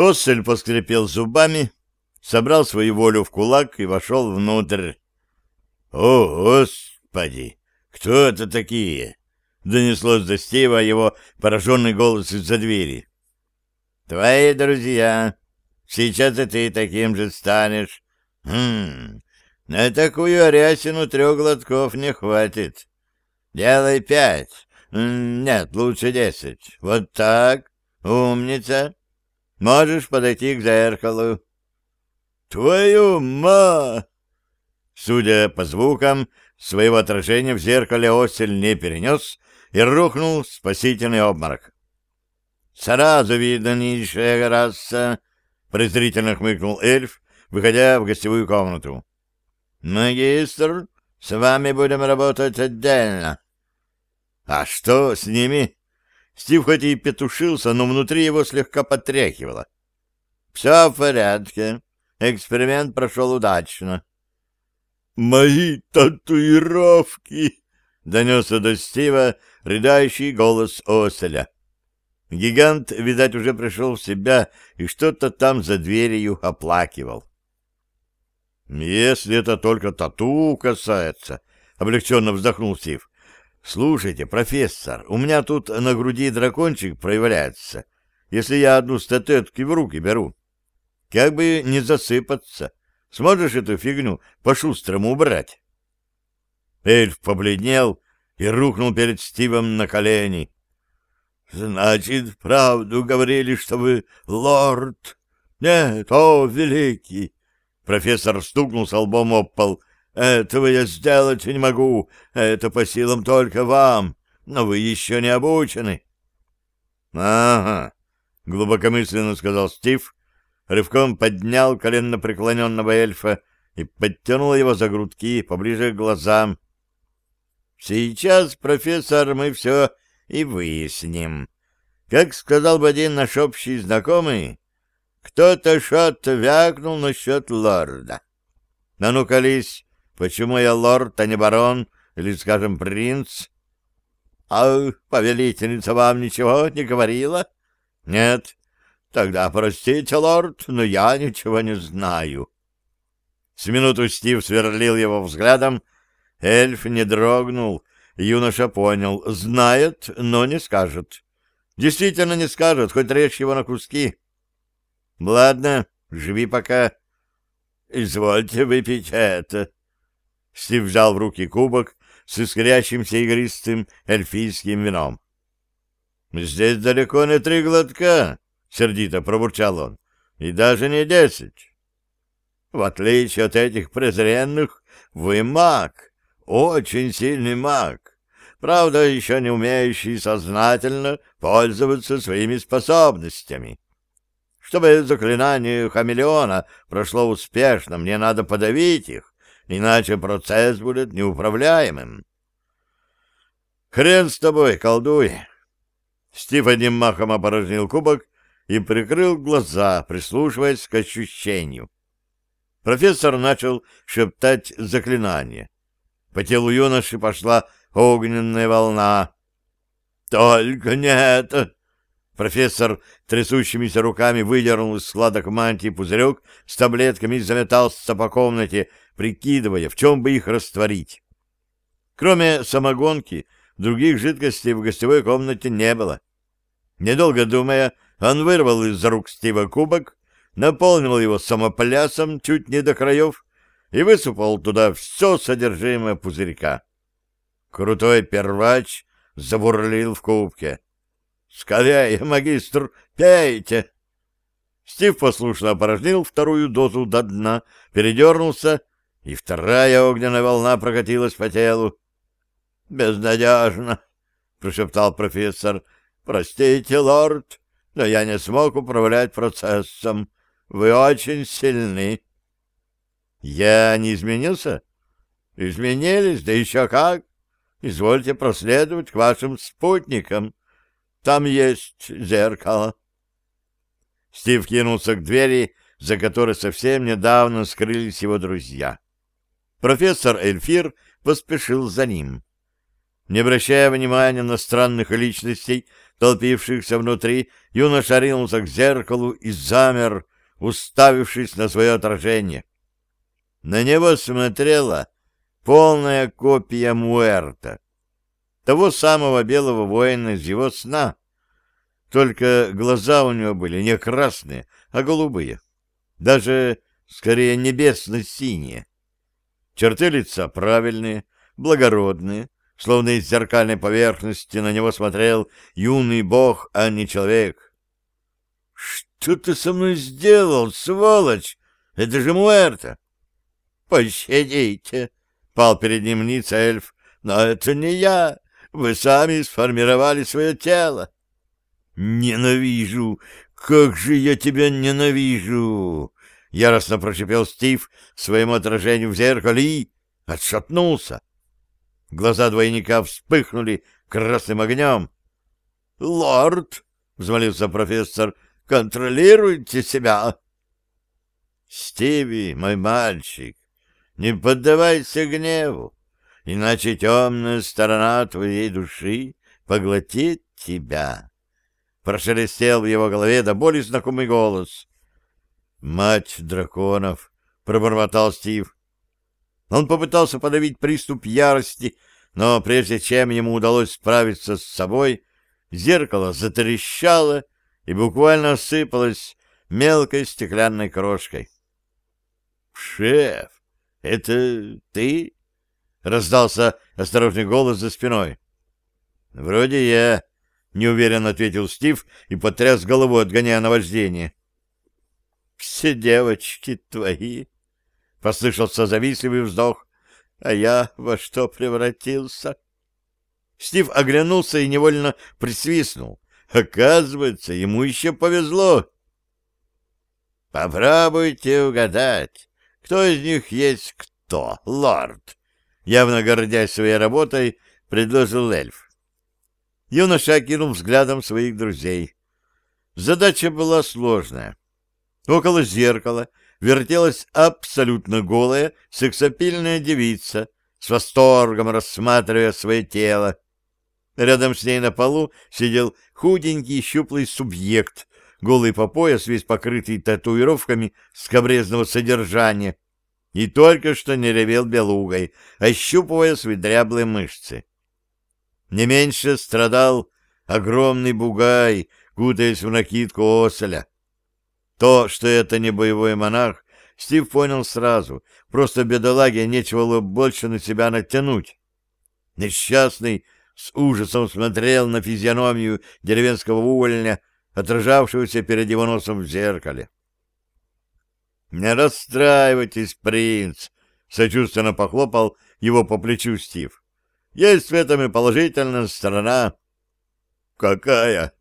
Оссель поскрипел зубами, собрал свою волю в кулак и вошел внутрь. — О, Господи! Кто это такие? — донеслось до Стива его пораженный голос из-за двери. — Твои друзья. Сейчас и ты таким же станешь. Хм, на такую арясину трех глотков не хватит. Делай пять. Нет, лучше десять. Вот так. Умница. Можешь подойти к зеркалу. Твою ма! Судя по звукам, своего отражения в зеркале осель не перенес и рухнул спасительный обморок. «Сразу видно низшая раса!» — презрительно хмыкнул эльф, выходя в гостевую комнату. «Магистр, с вами будем работать отдельно». «А что с ними?» Стив хоть и петушился, но внутри его слегка потряхивало. «Все в порядке. Эксперимент прошел удачно». «Мои татуировки!» — донесся до Стива рыдающий голос Оселя. Гигант, видать, уже пришел в себя и что-то там за дверью оплакивал. «Если это только тату касается», — облегченно вздохнул Стив, Слушайте, профессор, у меня тут на груди дракончик проявляется, если я одну статуэтку в руки беру. Как бы не засыпаться. Сможешь эту фигню по-шустрому убрать? Эльф побледнел и рухнул перед Стивом на колени. — Значит, правду говорили, что вы лорд? — Нет, о, великий! Профессор стукнулся лбом об пол этого я сделать не могу, это по силам только вам, но вы еще не обучены. — Ага, — глубокомысленно сказал Стив, рывком поднял коленно преклоненного эльфа и подтянул его за грудки поближе к глазам. — Сейчас, профессор, мы все и выясним. Как сказал бы один наш общий знакомый, кто-то что-то вякнул насчет лорда. А ну, колись, Почему я лорд, а не барон или, скажем, принц? А повелительница вам ничего не говорила? Нет. Тогда простите, лорд, но я ничего не знаю. С минуту Стив сверлил его взглядом. Эльф не дрогнул. Юноша понял. Знает, но не скажет. Действительно не скажет, хоть режь его на куски. Ладно, живи пока. Извольте выпить это. Стив взял в руки кубок с искрящимся игристым эльфийским вином. «Здесь далеко не три глотка», — сердито пробурчал он, — «и даже не десять. В отличие от этих презренных, вы маг, очень сильный маг, правда, еще не умеющий сознательно пользоваться своими способностями. Чтобы заклинание хамелеона прошло успешно, мне надо подавить их, иначе процесс будет неуправляемым. «Хрен с тобой, колдуй!» Стив одним махом опорожнил кубок и прикрыл глаза, прислушиваясь к ощущению. Профессор начал шептать заклинание. По телу юноши пошла огненная волна. «Только не это!» Профессор трясущимися руками выдернул из складок мантии пузырек с таблетками и заметался по комнате, прикидывая, в чем бы их растворить. Кроме самогонки, других жидкостей в гостевой комнате не было. Недолго думая, он вырвал из рук Стива кубок, наполнил его самоплясом чуть не до краев и высыпал туда все содержимое пузырька. Крутой первач забурлил в кубке. «Скорее, магистр, пейте!» Стив послушно опорожнил вторую дозу до дна, передернулся, и вторая огненная волна прокатилась по телу. «Безнадежно!» — прошептал профессор. «Простите, лорд, но я не смог управлять процессом. Вы очень сильны». «Я не изменился?» «Изменились, да еще как! Извольте проследовать к вашим спутникам». Там есть зеркало. Стив кинулся к двери, за которой совсем недавно скрылись его друзья. Профессор Эльфир поспешил за ним. Не обращая внимания на странных личностей, толпившихся внутри, юноша ринулся к зеркалу и замер, уставившись на свое отражение. На него смотрела полная копия Муэрта, того самого белого воина из его сна. Только глаза у него были не красные, а голубые, даже скорее небесно-синие. Черты лица правильные, благородные, словно из зеркальной поверхности на него смотрел юный бог, а не человек. — Что ты со мной сделал, сволочь? Это же Муэрта! — Пощадите! — пал перед ним ниц эльф. — Но это не я! Вы сами сформировали свое тело. — Ненавижу! Как же я тебя ненавижу! — яростно прошипел Стив своему отражению в зеркале и отшатнулся. Глаза двойника вспыхнули красным огнем. — Лорд, — взмолился профессор, — контролируйте себя. — Стиви, мой мальчик, не поддавайся гневу, иначе темная сторона твоей души поглотит тебя. Прошелестел в его голове до боли знакомый голос. — Мать драконов! — пробормотал Стив. Он попытался подавить приступ ярости, но прежде чем ему удалось справиться с собой, зеркало затрещало и буквально осыпалось мелкой стеклянной крошкой. «Шеф, это ты?» — раздался осторожный голос за спиной. «Вроде я», — неуверенно ответил Стив и потряс головой, отгоняя наваждение. «Все девочки твои», — послышался завистливый вздох. «А я во что превратился?» Стив оглянулся и невольно присвистнул. Оказывается, ему еще повезло. «Попробуйте угадать, кто из них есть кто, лорд?» Явно гордясь своей работой, предложил эльф. Юноша кинул взглядом своих друзей. Задача была сложная. Около зеркала вертелась абсолютно голая сексапильная девица, с восторгом рассматривая свое тело. Рядом с ней на полу сидел худенький щуплый субъект, голый по пояс, весь покрытый татуировками скобрезного содержания, и только что не ревел белугой, ощупывая свои дряблые мышцы. Не меньше страдал огромный бугай, кутаясь в накидку оселя, то, что это не боевой монах, Стив понял сразу. Просто бедолаге нечего было больше на себя натянуть. Несчастный с ужасом смотрел на физиономию деревенского увольня, отражавшегося перед его носом в зеркале. «Не расстраивайтесь, принц!» — сочувственно похлопал его по плечу Стив. «Есть в этом и положительная сторона». «Какая?»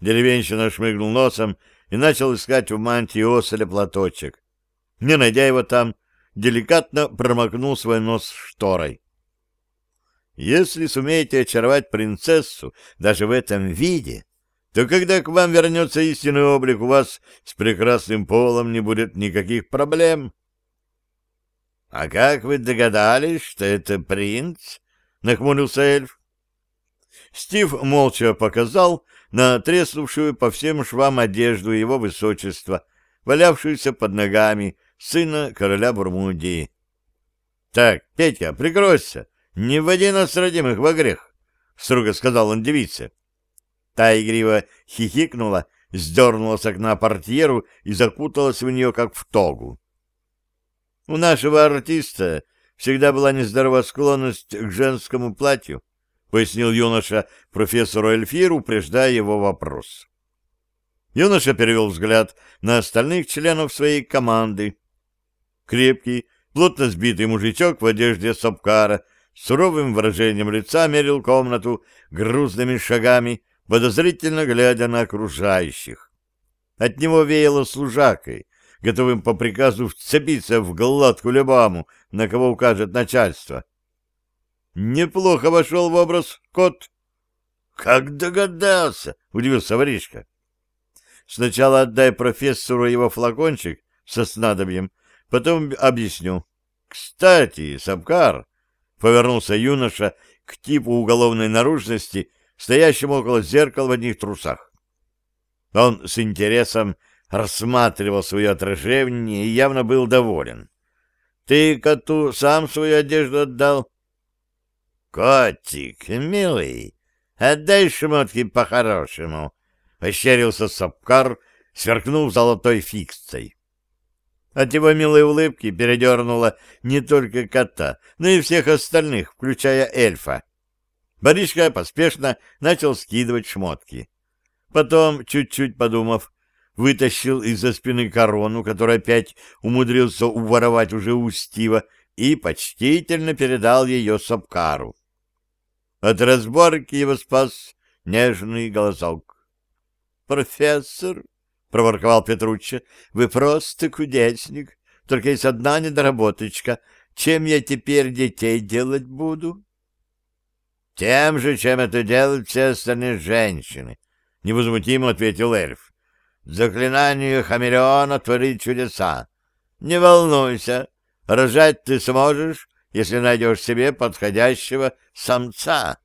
Деревенщина шмыгнул носом и начал искать в мантии оселя платочек. Не найдя его там, деликатно промокнул свой нос шторой. Если сумеете очаровать принцессу даже в этом виде, то когда к вам вернется истинный облик, у вас с прекрасным полом не будет никаких проблем. — А как вы догадались, что это принц? — нахмурился эльф. Стив молча показал на треснувшую по всем швам одежду его высочества, валявшуюся под ногами сына короля Бурмудии. — Так, Петя, прикройся, не вводи нас, родимых, во грех, — строго сказал он девице. Та игриво хихикнула, сдернула с окна портьеру и закуталась в нее, как в тогу. У нашего артиста всегда была нездоровая склонность к женскому платью, — пояснил юноша профессору Эльфиру, упреждая его вопрос. Юноша перевел взгляд на остальных членов своей команды. Крепкий, плотно сбитый мужичок в одежде сапкара с суровым выражением лица мерил комнату грузными шагами, подозрительно глядя на окружающих. От него веяло служакой, готовым по приказу вцепиться в гладку любому, на кого укажет начальство. Неплохо вошел в образ кот. — Как догадался? — удивился воришка. — Сначала отдай профессору его флакончик со снадобьем, потом объясню. — Кстати, Сапкар, — повернулся юноша к типу уголовной наружности, стоящему около зеркала в одних трусах. Он с интересом рассматривал свое отражение и явно был доволен. «Ты коту сам свою одежду отдал?» «Котик, милый, отдай шмотки по-хорошему», — ощерился Сапкар, сверкнув золотой фиксой. От его милой улыбки передернуло не только кота, но и всех остальных, включая эльфа. Боришка поспешно начал скидывать шмотки. Потом, чуть-чуть подумав, вытащил из-за спины корону, которую опять умудрился уворовать уже у Стива, и почтительно передал ее Сапкару. От разборки его спас нежный голосок. «Профессор!» — проворковал Петручча. — Вы просто кудесник. Только есть одна недоработочка. Чем я теперь детей делать буду? — Тем же, чем это делают все остальные женщины, — невозмутимо ответил эльф. — Заклинание хамелеона творит чудеса. Не волнуйся, рожать ты сможешь, если найдешь себе подходящего самца.